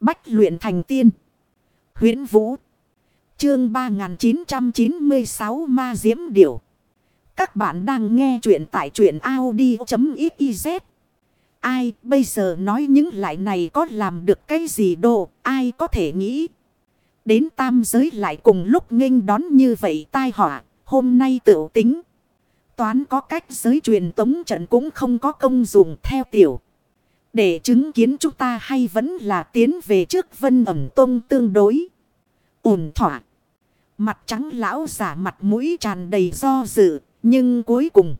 Bách luyện thành tiên. huyễn Vũ. Chương 3996 Ma Diễm Điểu. Các bạn đang nghe truyện tại truyện Audi.xyz. Ai bây giờ nói những lại này có làm được cái gì đồ, ai có thể nghĩ. Đến tam giới lại cùng lúc nghênh đón như vậy tai họa, hôm nay tự tính. Toán có cách giới truyền tống trận cũng không có công dụng theo tiểu. Để chứng kiến chúng ta hay vẫn là tiến về trước vân ẩm tông tương đối. ổn thỏa. Mặt trắng lão giả mặt mũi tràn đầy do dự. Nhưng cuối cùng.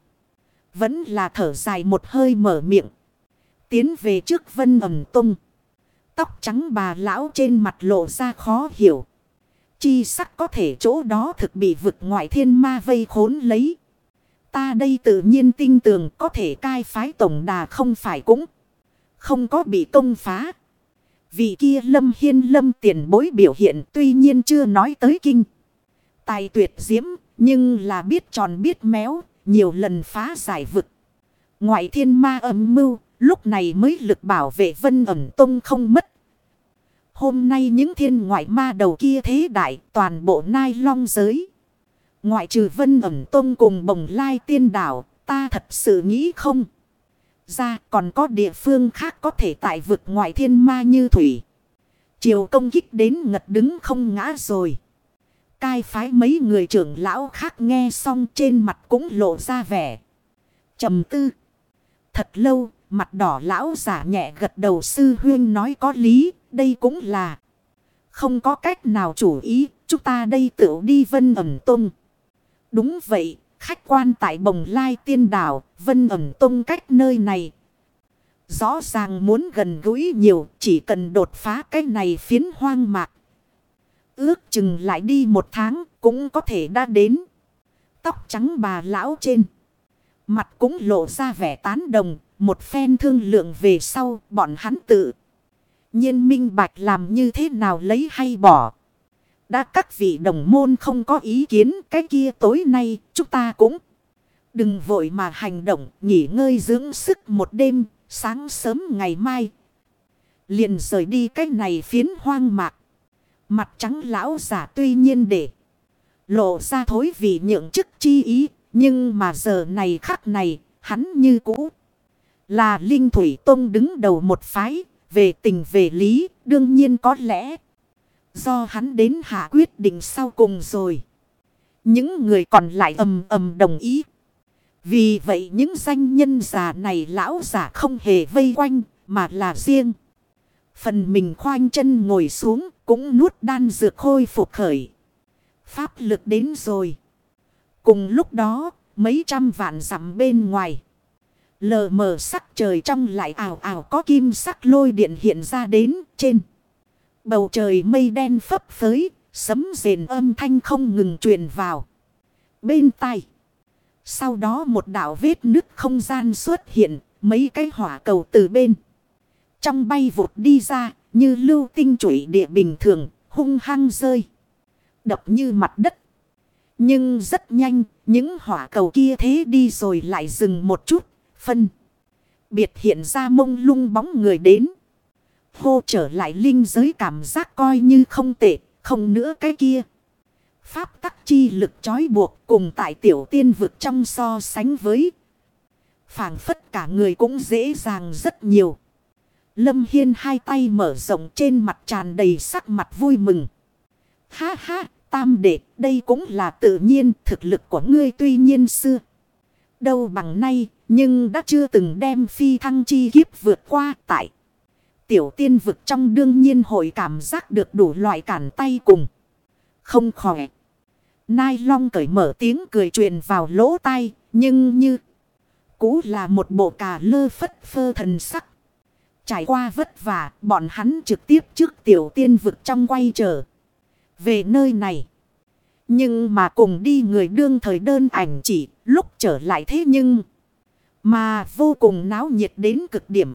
Vẫn là thở dài một hơi mở miệng. Tiến về trước vân ẩm tông. Tóc trắng bà lão trên mặt lộ ra khó hiểu. Chi sắc có thể chỗ đó thực bị vực ngoại thiên ma vây khốn lấy. Ta đây tự nhiên tin tưởng có thể cai phái tổng đà không phải cũng. Không có bị công phá. Vì kia lâm hiên lâm tiền bối biểu hiện tuy nhiên chưa nói tới kinh. Tài tuyệt diễm, nhưng là biết tròn biết méo, nhiều lần phá giải vực. Ngoại thiên ma âm mưu, lúc này mới lực bảo vệ vân ẩm tông không mất. Hôm nay những thiên ngoại ma đầu kia thế đại, toàn bộ nai long giới. Ngoại trừ vân ẩm tông cùng bồng lai tiên đảo, ta thật sự nghĩ không ra còn có địa phương khác có thể tại vực ngoại thiên ma như thủy. Chiều công kích đến ngật đứng không ngã rồi. Cai phái mấy người trưởng lão khác nghe xong trên mặt cũng lộ ra vẻ. trầm tư. Thật lâu, mặt đỏ lão giả nhẹ gật đầu sư huyên nói có lý, đây cũng là. Không có cách nào chủ ý, chúng ta đây tự đi vân ẩm tung. Đúng vậy, Khách quan tại bồng lai tiên đảo, vân ẩm tung cách nơi này. Rõ ràng muốn gần gũi nhiều, chỉ cần đột phá cái này phiến hoang mạc. Ước chừng lại đi một tháng, cũng có thể đã đến. Tóc trắng bà lão trên. Mặt cũng lộ ra vẻ tán đồng, một phen thương lượng về sau, bọn hắn tự. nhiên minh bạch làm như thế nào lấy hay bỏ. Đã các vị đồng môn không có ý kiến cái kia tối nay, chúng ta cũng đừng vội mà hành động, nghỉ ngơi dưỡng sức một đêm, sáng sớm ngày mai. Liền rời đi cái này phiến hoang mạc. Mặt trắng lão giả tuy nhiên để lộ ra thối vì nhượng chức chi ý. Nhưng mà giờ này khắc này, hắn như cũ. Là Linh Thủy Tông đứng đầu một phái. Về tình về lý, đương nhiên có lẽ. Do hắn đến hạ quyết định sau cùng rồi. Những người còn lại ầm ầm đồng ý. Vì vậy những danh nhân già này lão giả không hề vây quanh, mà là riêng. Phần mình khoanh chân ngồi xuống, cũng nuốt đan dược khôi phục khởi. Pháp lực đến rồi. Cùng lúc đó, mấy trăm vạn dặm bên ngoài. Lờ mờ sắc trời trong lại ảo ảo có kim sắc lôi điện hiện ra đến trên. Bầu trời mây đen phấp phới, sấm rền âm thanh không ngừng truyền vào. Bên tai. Sau đó một đảo vết nứt không gian xuất hiện, mấy cái hỏa cầu từ bên. Trong bay vụt đi ra, như lưu tinh chuỗi địa bình thường, hung hăng rơi. Đập như mặt đất. Nhưng rất nhanh, những hỏa cầu kia thế đi rồi lại dừng một chút, phân. Biệt hiện ra mông lung bóng người đến. Hô trở lại linh giới cảm giác coi như không tệ, không nữa cái kia. Pháp tắc chi lực trói buộc cùng tại tiểu tiên vực trong so sánh với. phảng phất cả người cũng dễ dàng rất nhiều. Lâm Hiên hai tay mở rộng trên mặt tràn đầy sắc mặt vui mừng. Ha ha, tam đệ, đây cũng là tự nhiên thực lực của ngươi tuy nhiên xưa. Đâu bằng nay, nhưng đã chưa từng đem phi thăng chi kiếp vượt qua tại tiểu tiên vực trong đương nhiên hội cảm giác được đủ loại cản tay cùng. Không khỏe. Nai long cởi mở tiếng cười truyền vào lỗ tai, nhưng như cũ là một bộ cà lơ phất phơ thần sắc. Trải qua vất vả, bọn hắn trực tiếp trước tiểu tiên vực trong quay trở. Về nơi này. Nhưng mà cùng đi người đương thời đơn ảnh chỉ lúc trở lại thế nhưng. Mà vô cùng náo nhiệt đến cực điểm.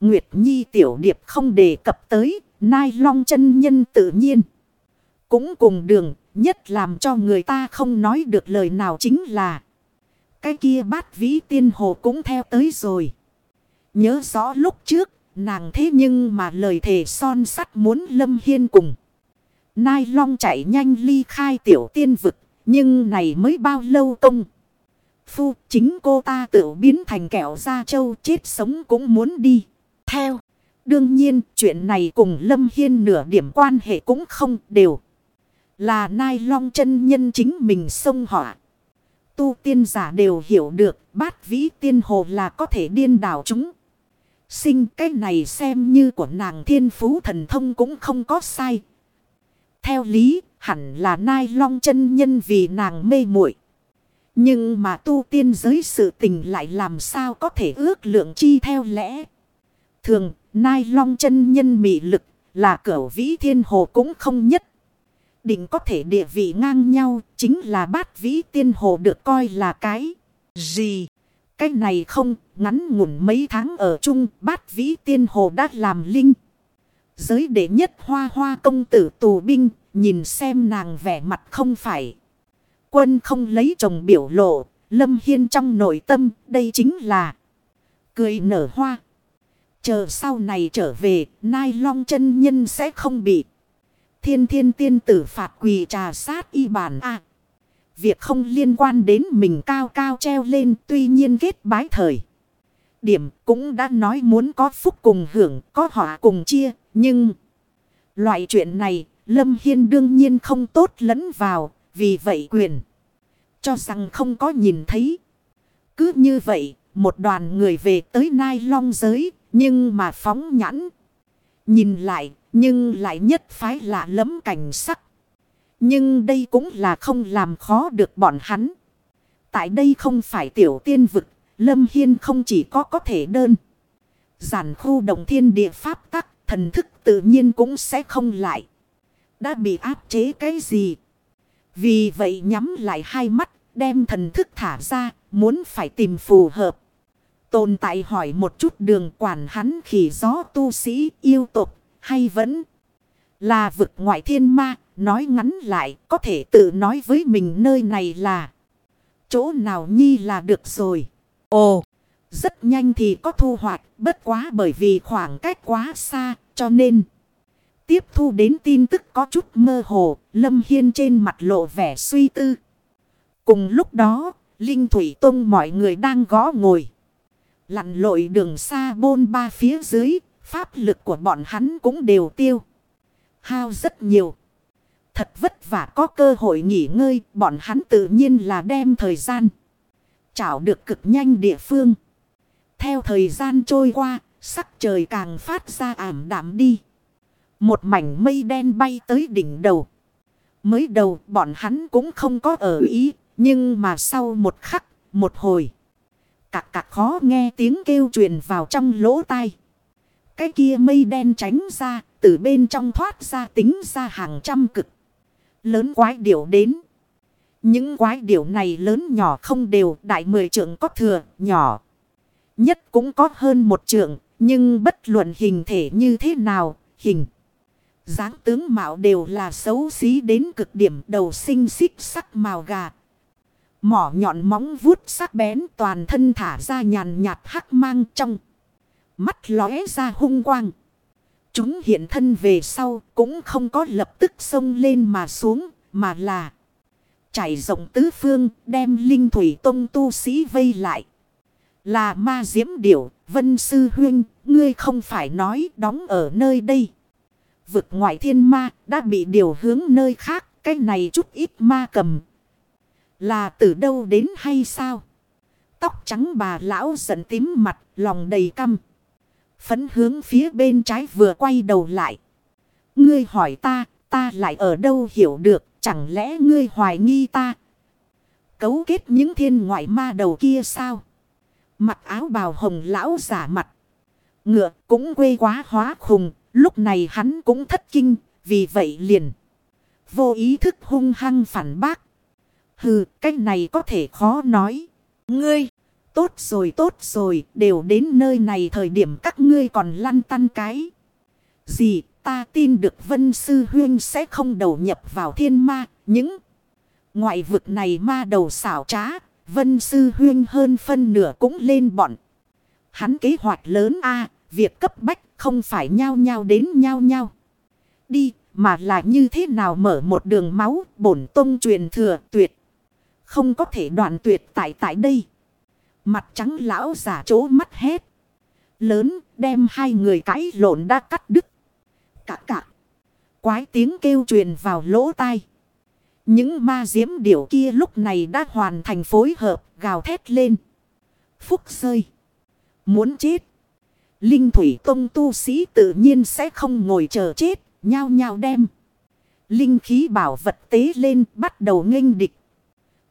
Nguyệt Nhi tiểu điệp không đề cập tới, nai long chân nhân tự nhiên. Cũng cùng đường, nhất làm cho người ta không nói được lời nào chính là. Cái kia bát vĩ tiên hồ cũng theo tới rồi. Nhớ rõ lúc trước, nàng thế nhưng mà lời thề son sắt muốn Lâm Hiên cùng. Nai long chạy nhanh ly khai tiểu tiên vực, nhưng này mới bao lâu công. Phu chính cô ta tự biến thành kẹo da trâu chết sống cũng muốn đi. Theo, đương nhiên chuyện này cùng Lâm Hiên nửa điểm quan hệ cũng không đều. Là nai long chân nhân chính mình xông họa. Tu tiên giả đều hiểu được bát vĩ tiên hồ là có thể điên đảo chúng. Sinh cái này xem như của nàng thiên phú thần thông cũng không có sai. Theo lý hẳn là nai long chân nhân vì nàng mê muội Nhưng mà tu tiên giới sự tình lại làm sao có thể ước lượng chi theo lẽ. Thường nai long chân nhân mị lực là cửu vĩ thiên hồ cũng không nhất định có thể địa vị ngang nhau, chính là bát vĩ tiên hồ được coi là cái gì. Cái này không, ngắn ngủn mấy tháng ở chung, bát vĩ tiên hồ đã làm linh. Giới đệ nhất hoa hoa công tử tù binh, nhìn xem nàng vẻ mặt không phải. Quân không lấy chồng biểu lộ, lâm hiên trong nội tâm, đây chính là cười nở hoa. Chờ sau này trở về, nai long chân nhân sẽ không bị Thiên thiên tiên tử phạt quỳ trà sát y bản a Việc không liên quan đến mình cao cao treo lên tuy nhiên kết bái thời. Điểm cũng đã nói muốn có phúc cùng hưởng, có họa cùng chia, nhưng... Loại chuyện này, Lâm Hiên đương nhiên không tốt lẫn vào, vì vậy quyền. Cho rằng không có nhìn thấy. Cứ như vậy, một đoàn người về tới Nai Long giới, nhưng mà phóng nhãn. Nhìn lại, nhưng lại nhất phái lạ lẫm cảnh sắc. Nhưng đây cũng là không làm khó được bọn hắn. Tại đây không phải tiểu tiên vực. Lâm Hiên không chỉ có có thể đơn. Giản khu đồng thiên địa pháp tắc. Thần thức tự nhiên cũng sẽ không lại. Đã bị áp chế cái gì. Vì vậy nhắm lại hai mắt. Đem thần thức thả ra. Muốn phải tìm phù hợp. Tồn tại hỏi một chút đường quản hắn khỉ gió tu sĩ yêu tục hay vẫn là vực ngoại thiên ma, nói ngắn lại có thể tự nói với mình nơi này là chỗ nào nhi là được rồi. Ồ, rất nhanh thì có thu hoạch, bất quá bởi vì khoảng cách quá xa, cho nên tiếp thu đến tin tức có chút mơ hồ, Lâm Hiên trên mặt lộ vẻ suy tư. Cùng lúc đó, Linh Thủy Tông mọi người đang gõ ngồi. Lặn lội đường xa bôn ba phía dưới, Pháp lực của bọn hắn cũng đều tiêu. Hao rất nhiều. Thật vất vả có cơ hội nghỉ ngơi. Bọn hắn tự nhiên là đem thời gian. Chảo được cực nhanh địa phương. Theo thời gian trôi qua. Sắc trời càng phát ra ảm đạm đi. Một mảnh mây đen bay tới đỉnh đầu. Mới đầu bọn hắn cũng không có ở ý. Nhưng mà sau một khắc, một hồi. Cạc cạc khó nghe tiếng kêu truyền vào trong lỗ tai. Cái kia mây đen tránh ra, từ bên trong thoát ra tính ra hàng trăm cực. Lớn quái điểu đến. Những quái điểu này lớn nhỏ không đều, đại mười trượng có thừa, nhỏ. Nhất cũng có hơn một trượng, nhưng bất luận hình thể như thế nào, hình. dáng tướng mạo đều là xấu xí đến cực điểm đầu sinh xích sắc màu gà. Mỏ nhọn móng vuốt sắc bén toàn thân thả ra nhàn nhạt hắc mang trong. Mắt lóe ra hung quang. Chúng hiện thân về sau cũng không có lập tức xông lên mà xuống mà là trải rộng tứ phương đem linh thủy tông tu sĩ vây lại. Là ma diễm điểu, vân sư huyên, ngươi không phải nói đóng ở nơi đây. Vực ngoại thiên ma đã bị điều hướng nơi khác, cái này chút ít ma cầm. Là từ đâu đến hay sao? Tóc trắng bà lão giận tím mặt, lòng đầy căm. Phấn hướng phía bên trái vừa quay đầu lại. Ngươi hỏi ta, ta lại ở đâu hiểu được, chẳng lẽ ngươi hoài nghi ta? Cấu kết những thiên ngoại ma đầu kia sao? Mặc áo bào hồng lão giả mặt. Ngựa cũng quê quá hóa khùng, lúc này hắn cũng thất kinh, vì vậy liền. Vô ý thức hung hăng phản bác. Hừ, cái này có thể khó nói. Ngươi! Tốt rồi tốt rồi, đều đến nơi này thời điểm các ngươi còn lăn tăn cái. Gì, ta tin được Vân Sư Huyên sẽ không đầu nhập vào thiên ma, những ngoại vực này ma đầu xảo trá, Vân Sư Huyên hơn phân nửa cũng lên bọn. Hắn kế hoạch lớn a việc cấp bách Không phải nhau nhau đến nhau nhau. Đi mà là như thế nào mở một đường máu bổn tông truyền thừa tuyệt. Không có thể đoạn tuyệt tại tại đây. Mặt trắng lão giả chố mắt hét. Lớn, đem hai người cãi lộn đã cắt đứt. Cả cả. Quái tiếng kêu truyền vào lỗ tai. Những ma diễm điểu kia lúc này đã hoàn thành phối hợp, gào thét lên. Phúc rơi. Muốn chết. Linh thủy tông tu sĩ tự nhiên sẽ không ngồi chờ chết. Nhao nhao đem. Linh khí bảo vật tế lên, bắt đầu nghênh địch.